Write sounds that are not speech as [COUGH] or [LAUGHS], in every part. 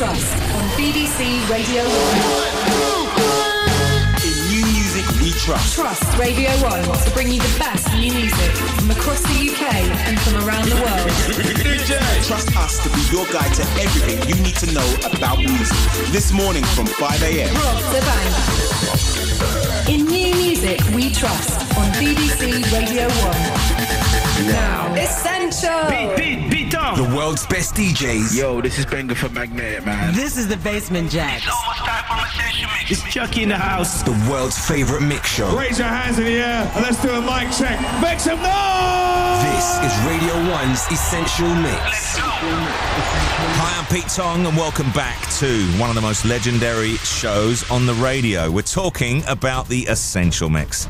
trust on BBC Radio 1. In new music we trust. Trust Radio 1 to bring you the best new music from across the UK and from around the world. [LAUGHS] Trust us to be your guide to everything you need to know about music. This morning from 5 a.m. Rob da Bank. In new music we trust on BBC Radio 1. Now, Essential. Beat, beat down. The world's best DJs. Yo, this is Benga for Magnetic, man. This is the Basement Jaxx. It's Chuckie in the house. The world's favorite mix show. Raise your hands in the air and let's do a mic check. Make some noise! This is Radio 1's Essential Mix. Hi, I'm Pete Tong, and welcome back to one of the most legendary shows on the radio. We're talking about the Essential Mix.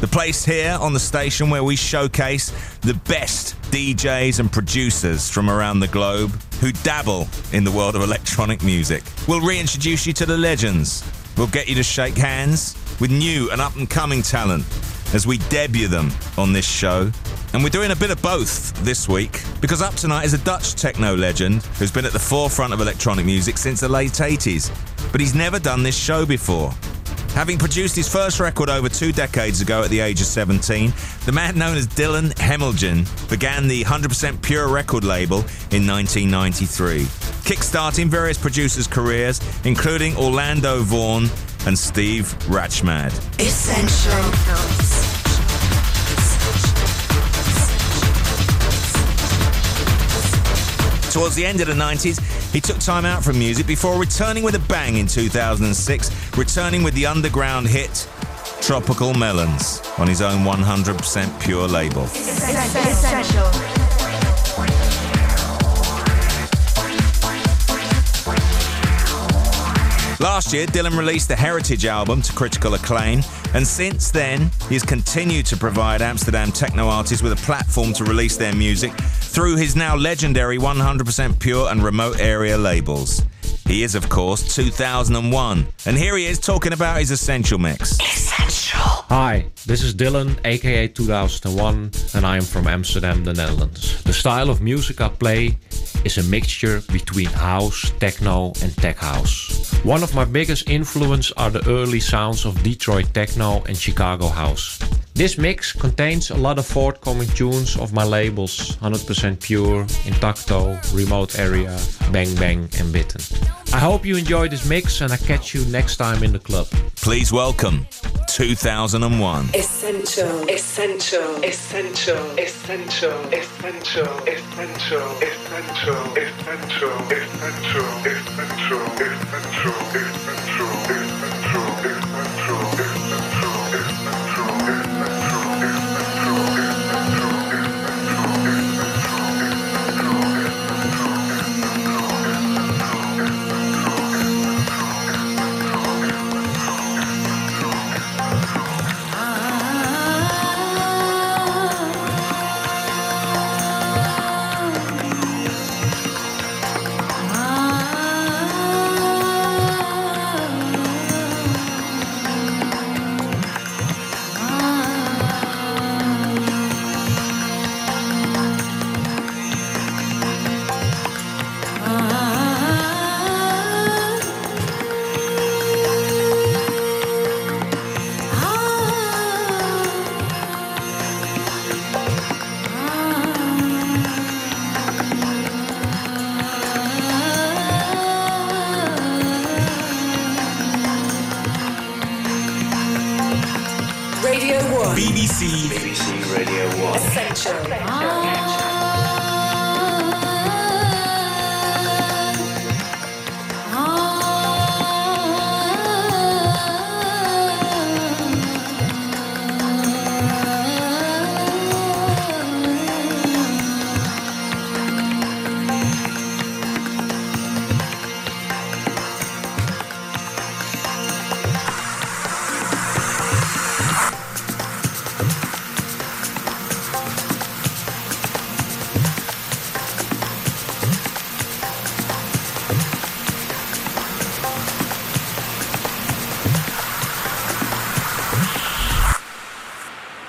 The place here on the station where we showcase the best DJs and producers from around the globe who dabble in the world of electronic music. We'll reintroduce you to the legends. We'll get you to shake hands with new and up and coming talent as we debut them on this show. And we're doing a bit of both this week because up tonight is a Dutch techno legend who's been at the forefront of electronic music since the late 80s. But he's never done this show before. Having produced his first record over two decades ago at the age of 17, the man known as Dylan Hermelijn began the 100% Pure record label in 1993, kickstarting various producers' careers, including Orlando Voorn and Steve Rachmad. Towards the end of the 90s, he took time out from music before returning with a bang in 2006, returning with the underground hit Tropical Melons on his own 100% pure label. Essential. Last year, Dylan released the Heritage album to critical acclaim, and since then, he's continued to provide Amsterdam techno artists with a platform to release their music through his now legendary 100% pure and remote area labels. He is, of course, 2001, and here he is talking about his essential mix. Essential. Hi, this is Dylan, aka 2001, and I am from Amsterdam, the Netherlands. The style of music I play is a mixture between house, techno, and tech house. One of my biggest influence are the early sounds of Detroit techno and Chicago house. This mix contains a lot of forthcoming tunes of my labels 100% Pure, Intacto, Remote Area, Bang Bang, and Bitten. I hope you enjoy this mix and I catch you next time in the club. Please welcome 2001. Essential. Essential. Essential. Essential. Essential. Essential. Essential. Essential. Essential. Essential. Essential. Radio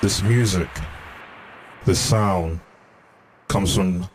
This music, this sound comes from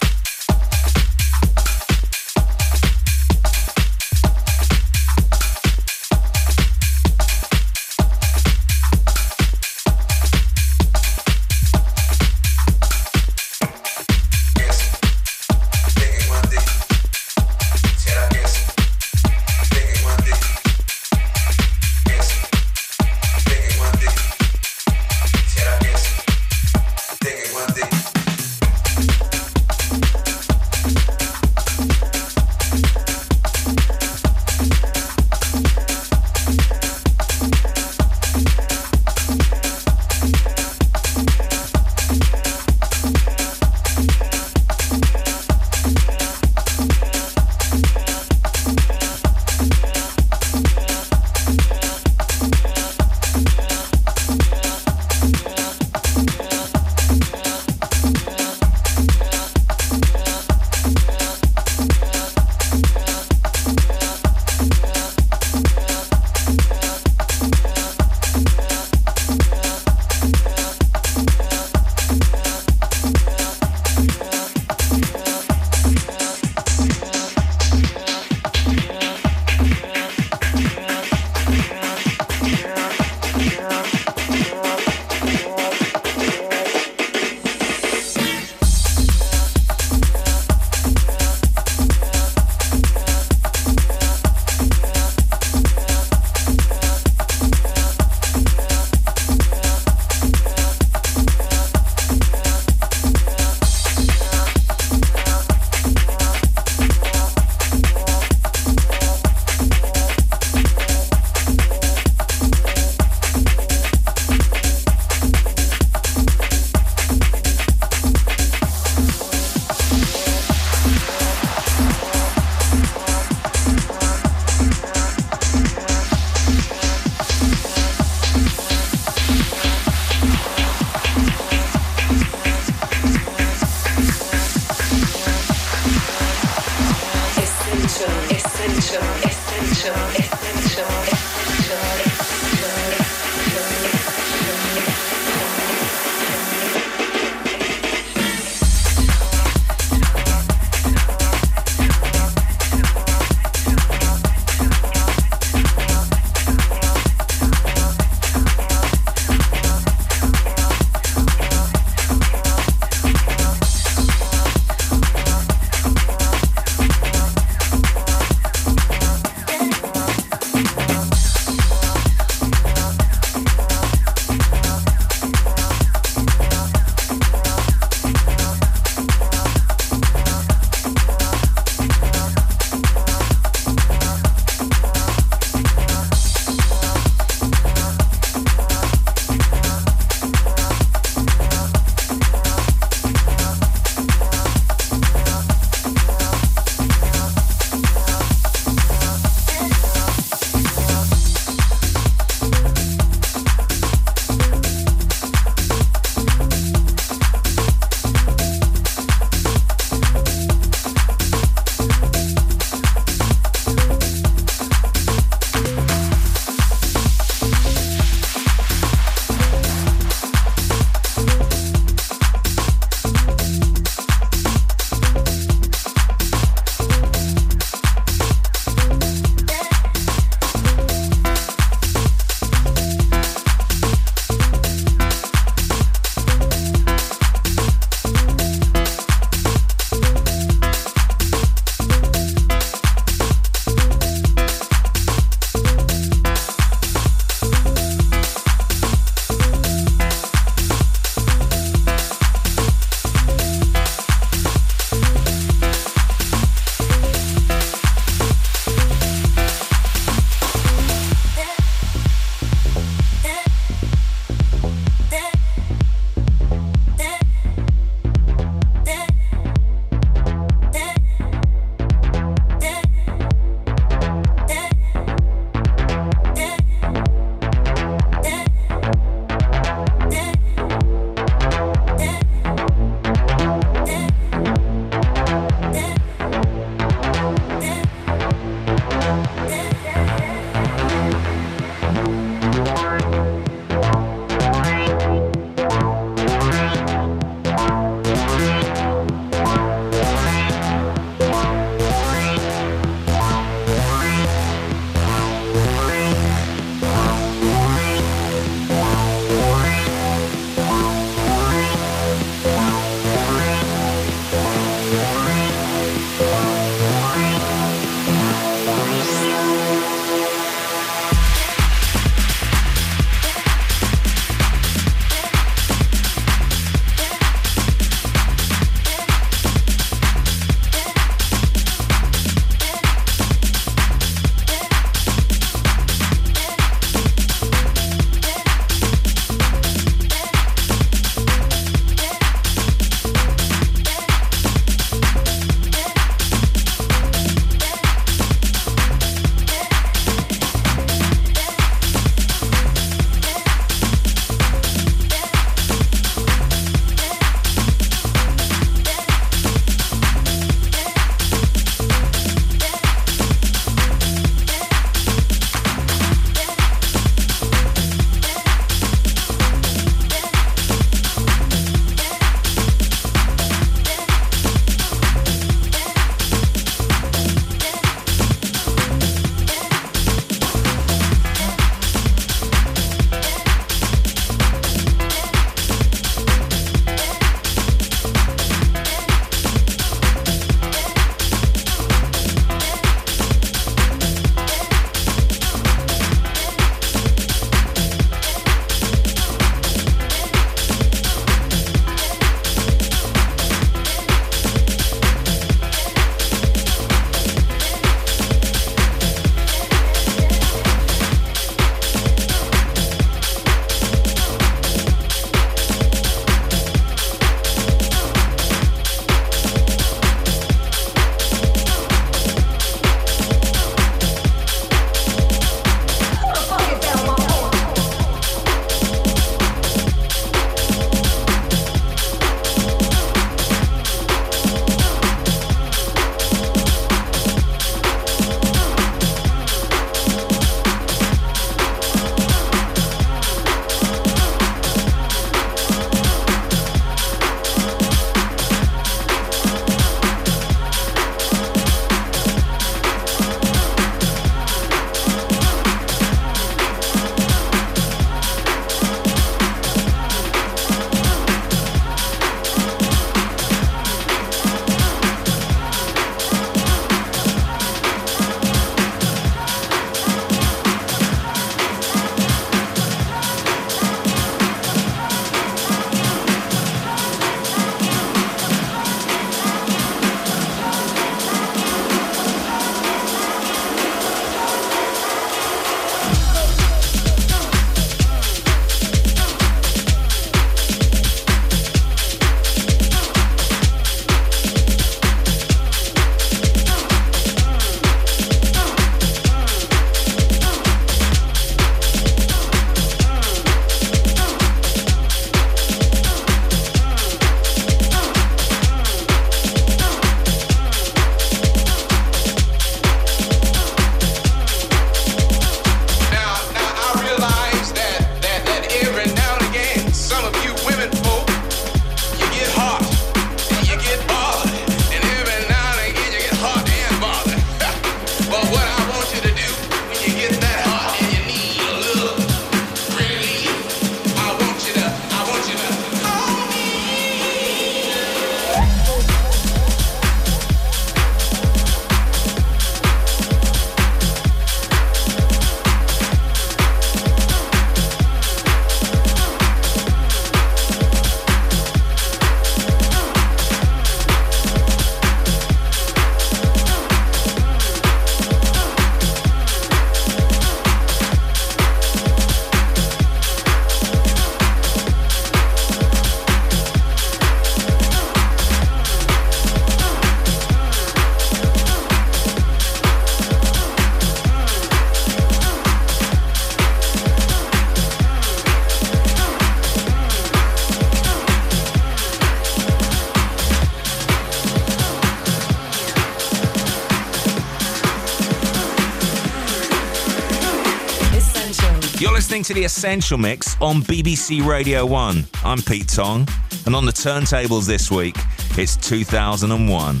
to the Essential Mix on BBC Radio 1. I'm Pete Tong, and on the turntables this week, it's 2001.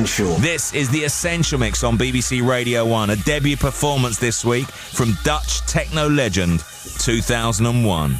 Essential. This is the Essential Mix on BBC Radio 1, a debut performance this week from Dutch techno legend 2001.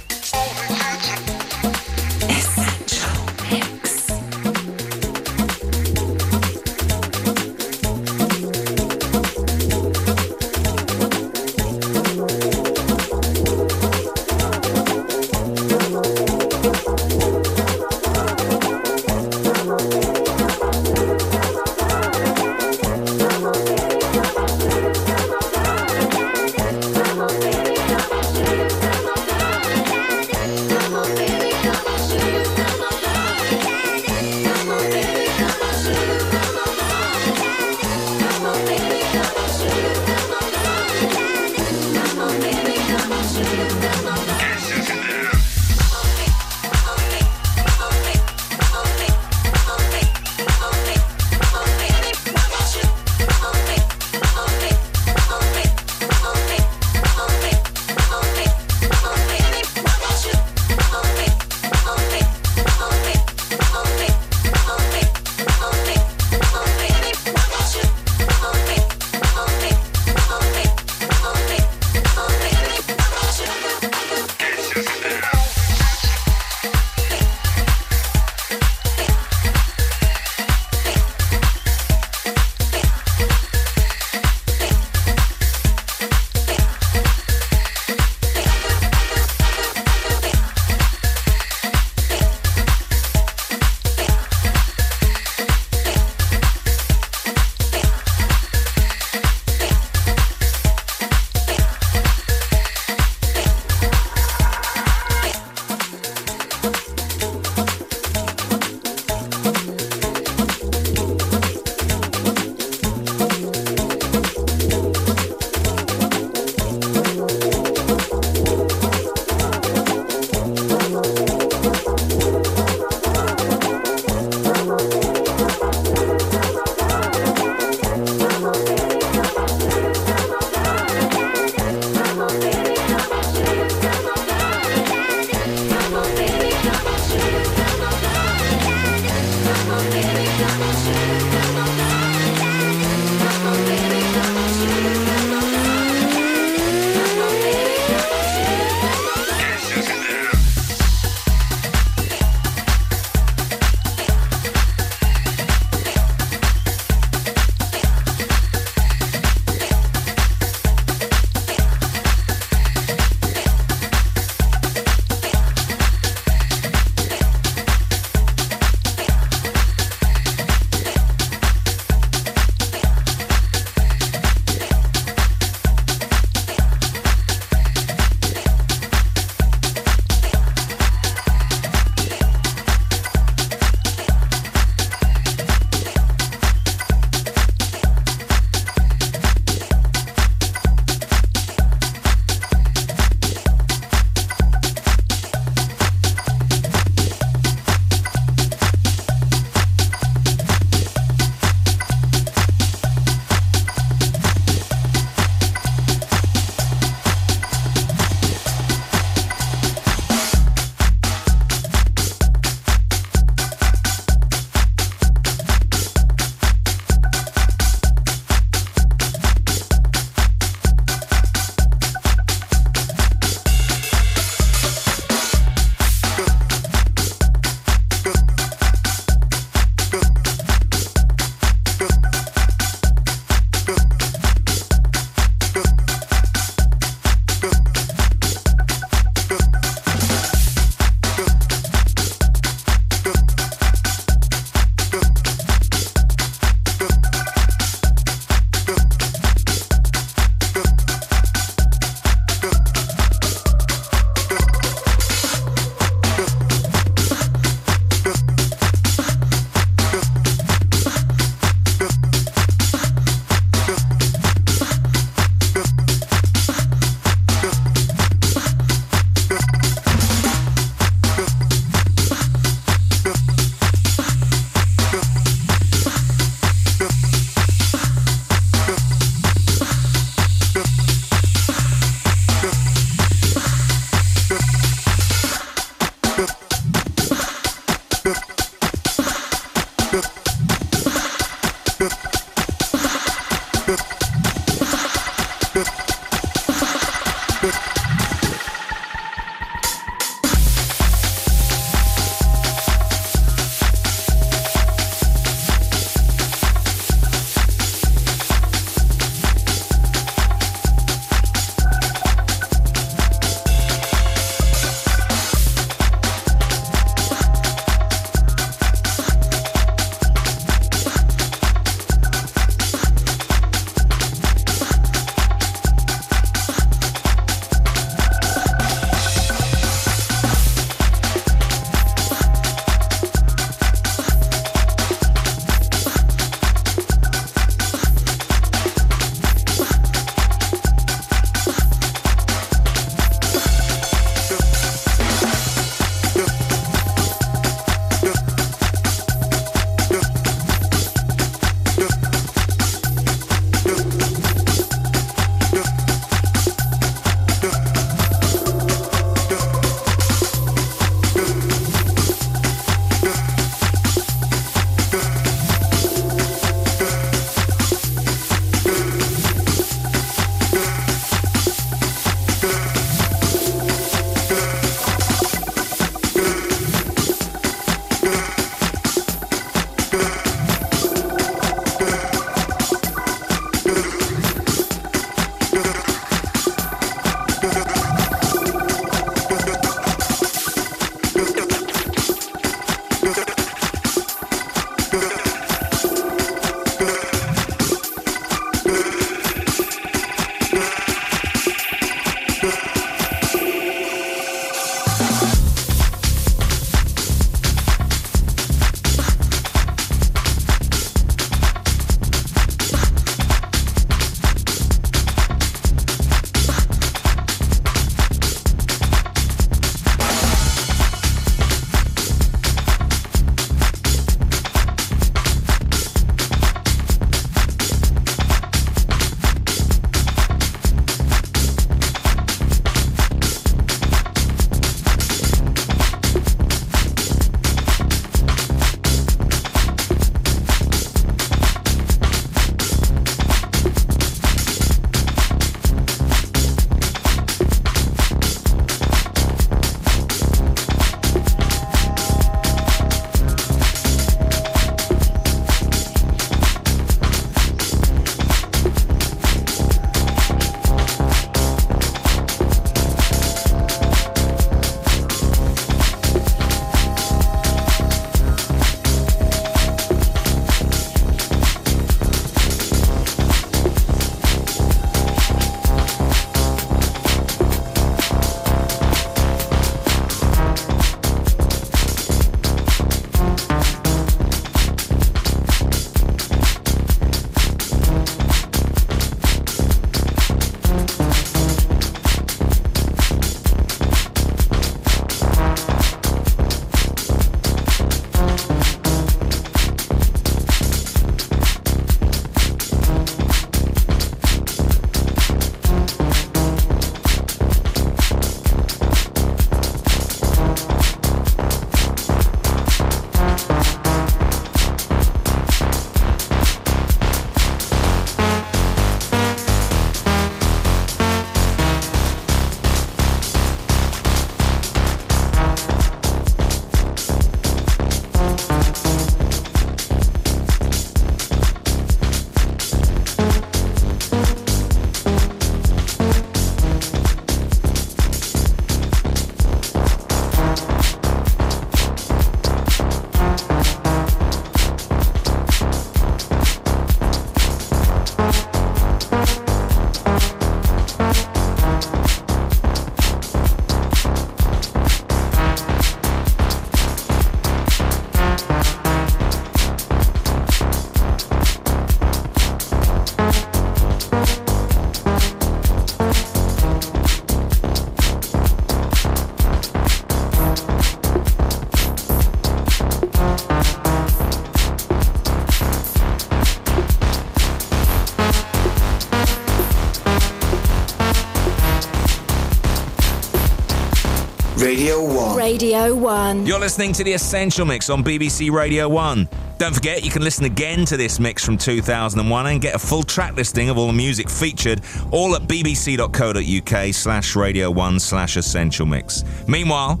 Radio 1. Radio 1. You're listening to The Essential Mix on BBC Radio 1. Don't forget, you can listen again to this mix from 2001 and get a full track listing of all the music featured, all at bbc.co.uk slash radio 1 slash essential mix. Meanwhile,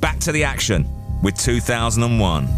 back to the action with 2001.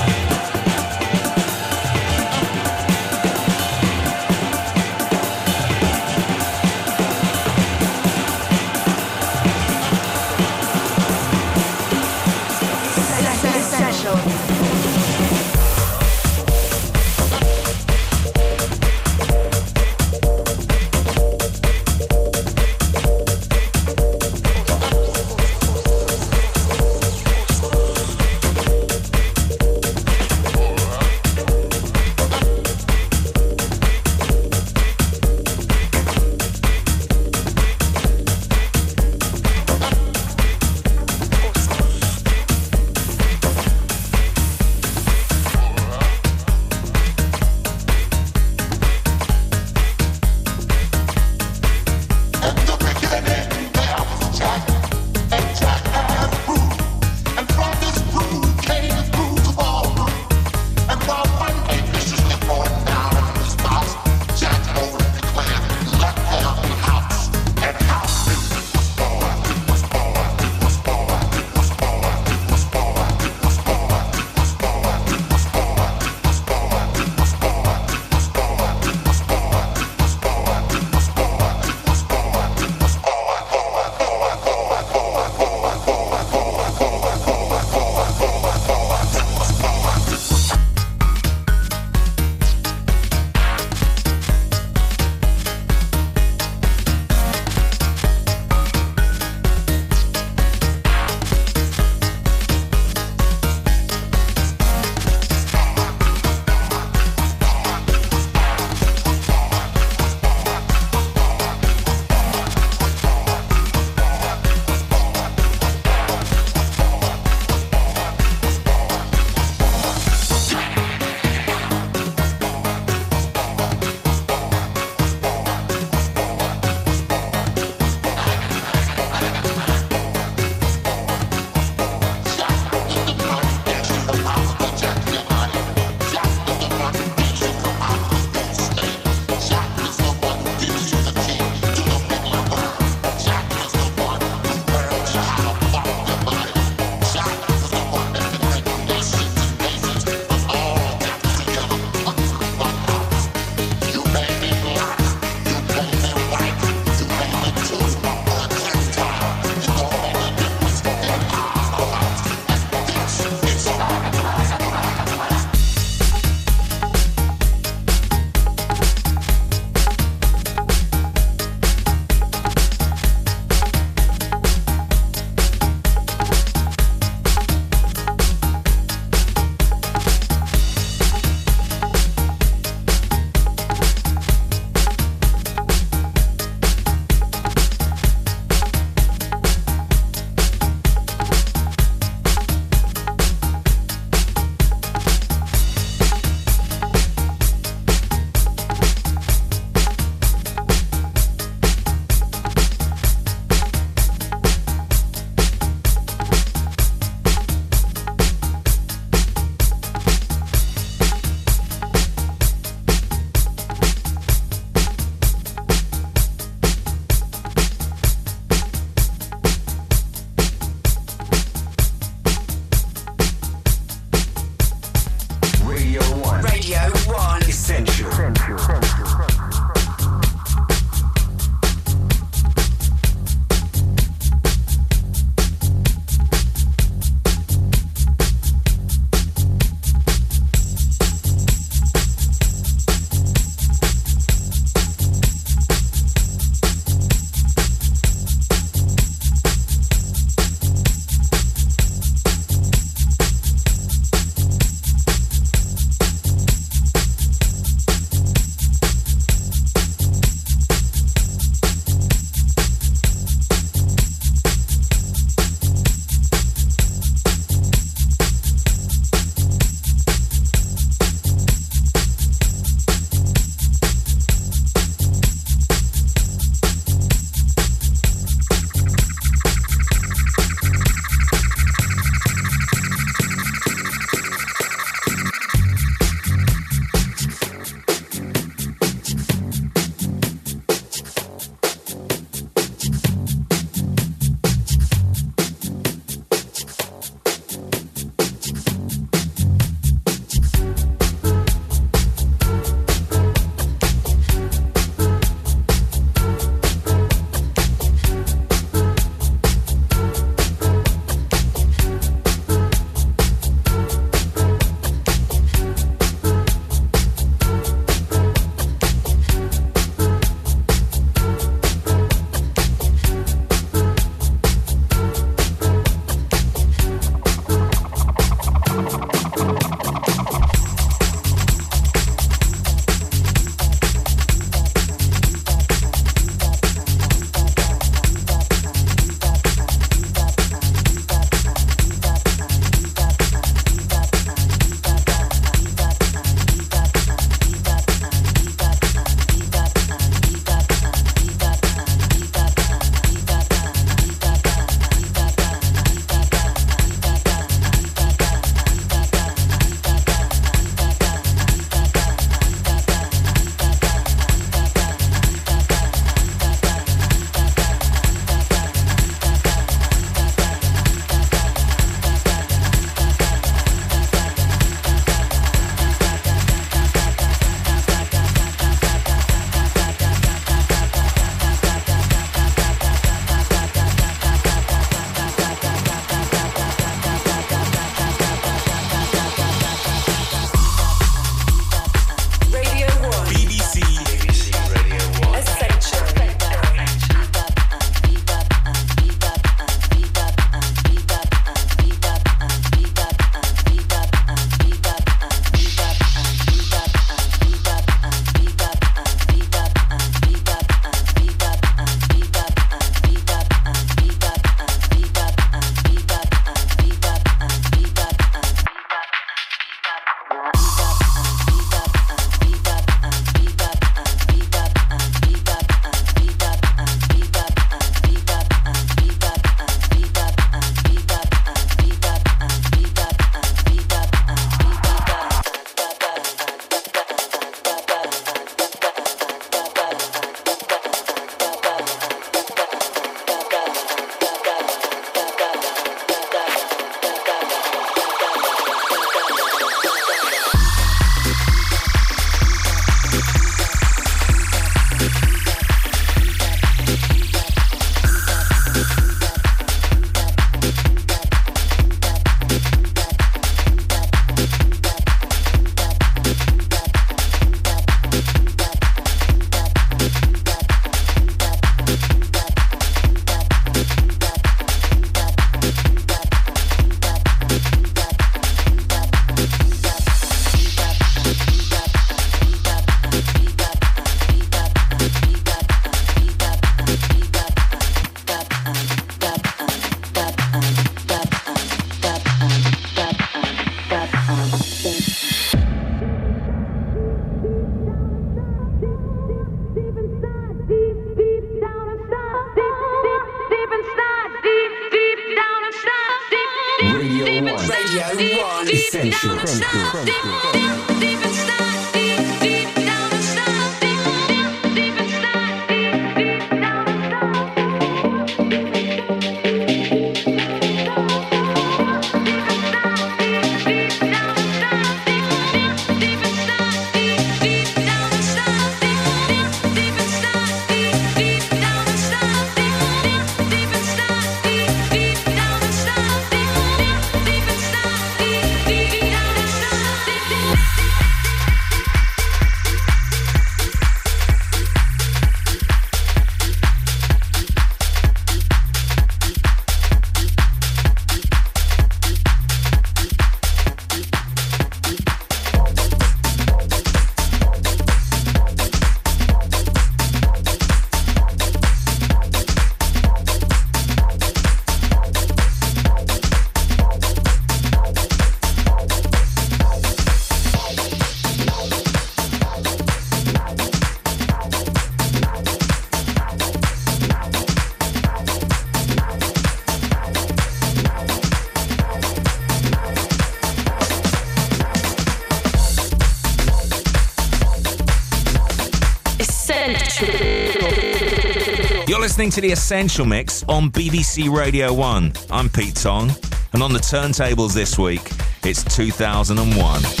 Listening to The Essential Mix on BBC Radio 1. I'm Pete Tong, and on the turntables this week, it's 2001.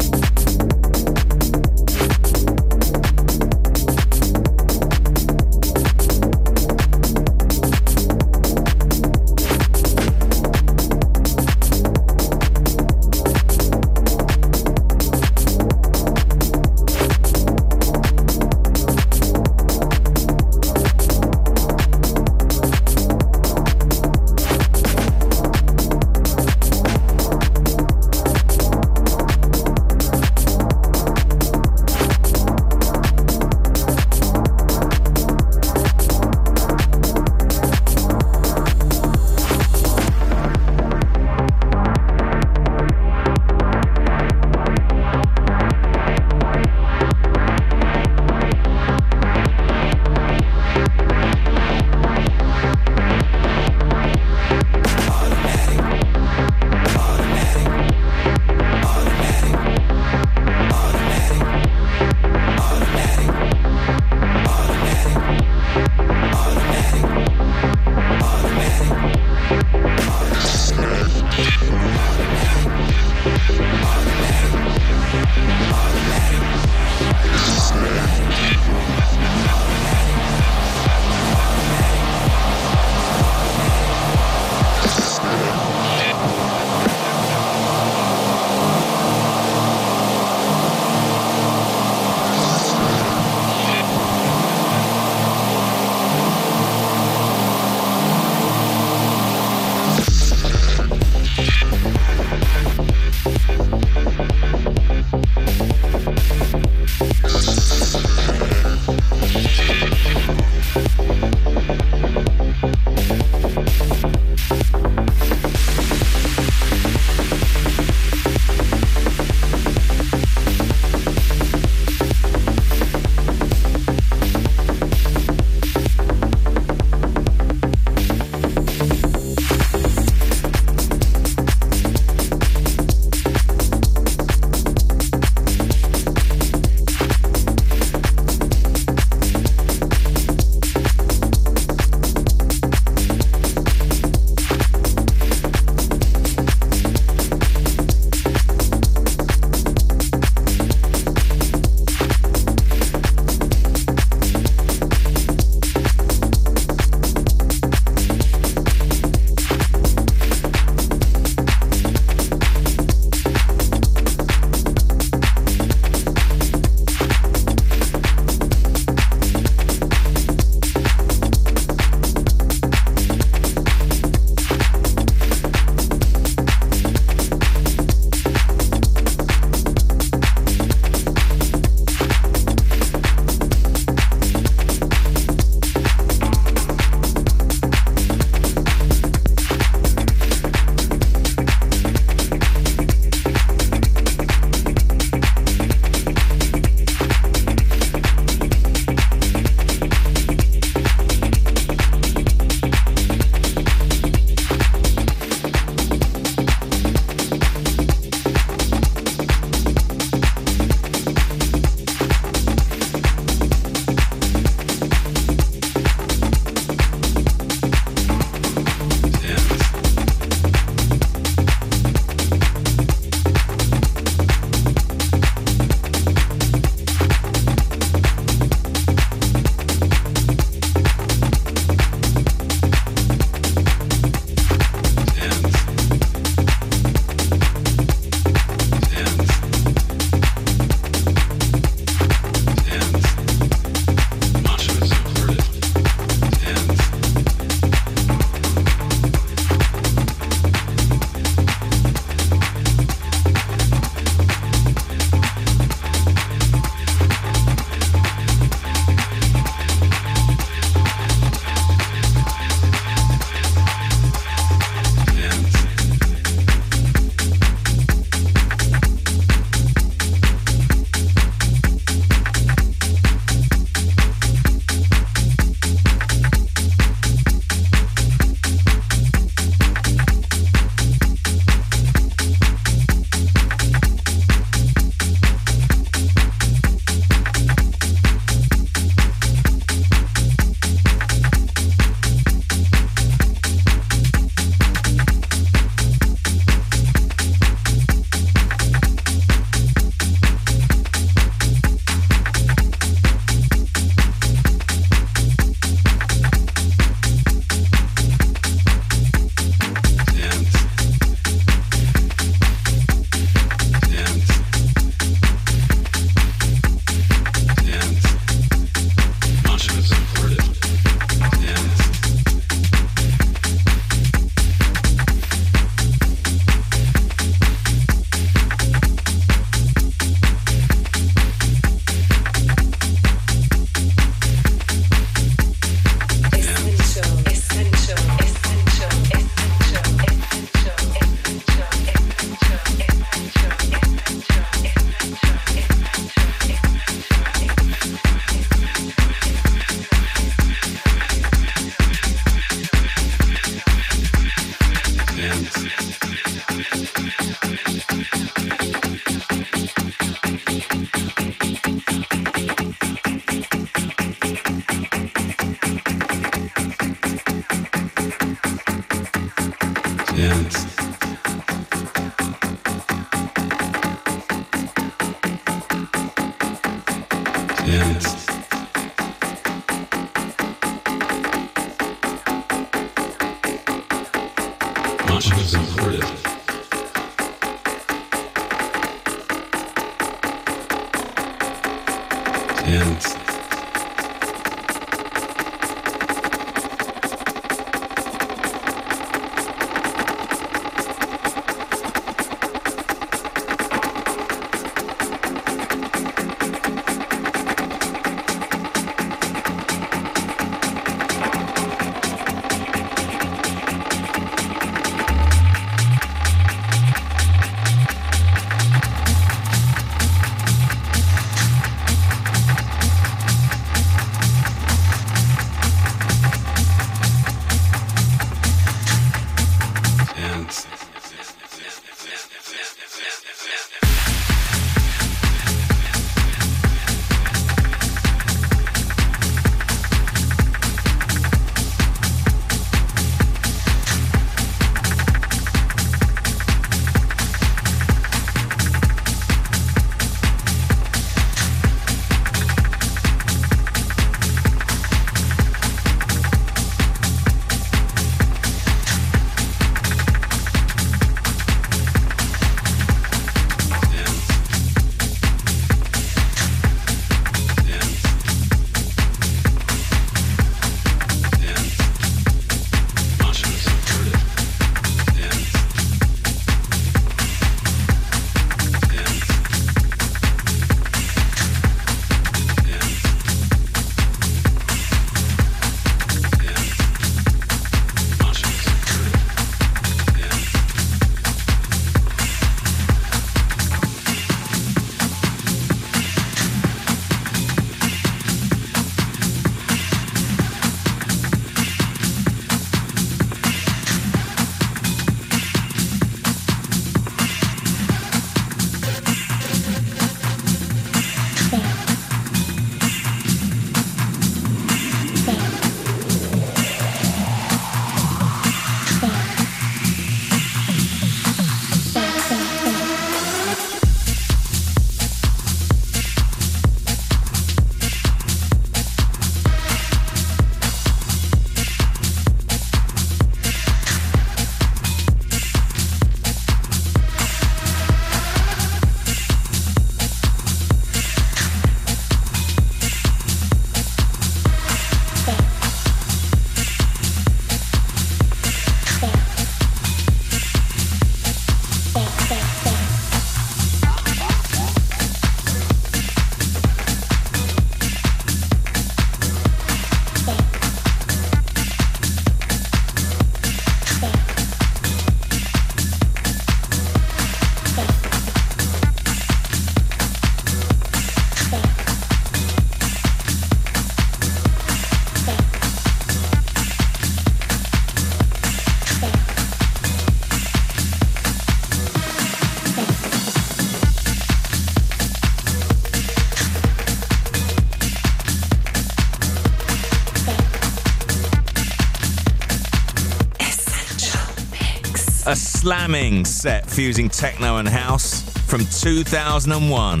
Slamming set fusing techno and house from 2001,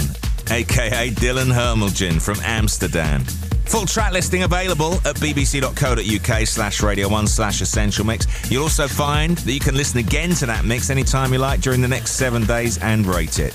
aka Dylan Hermelijn from Amsterdam. Full track listing available at bbc.co.uk slash radio 1 slash essential mix. You'll also find that you can listen again to that mix anytime you like during the next seven days and rate it.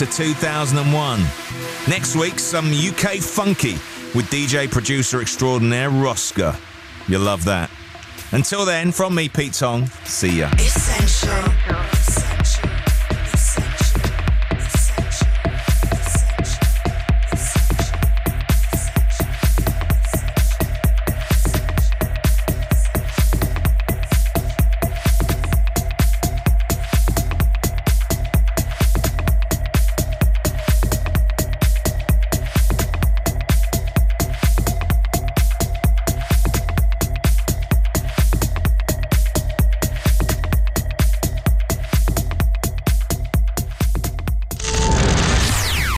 To 2001. Next week, some UK funky with DJ producer extraordinaire Roska. You'll love that. Until then, from me, Pete Tong, see ya.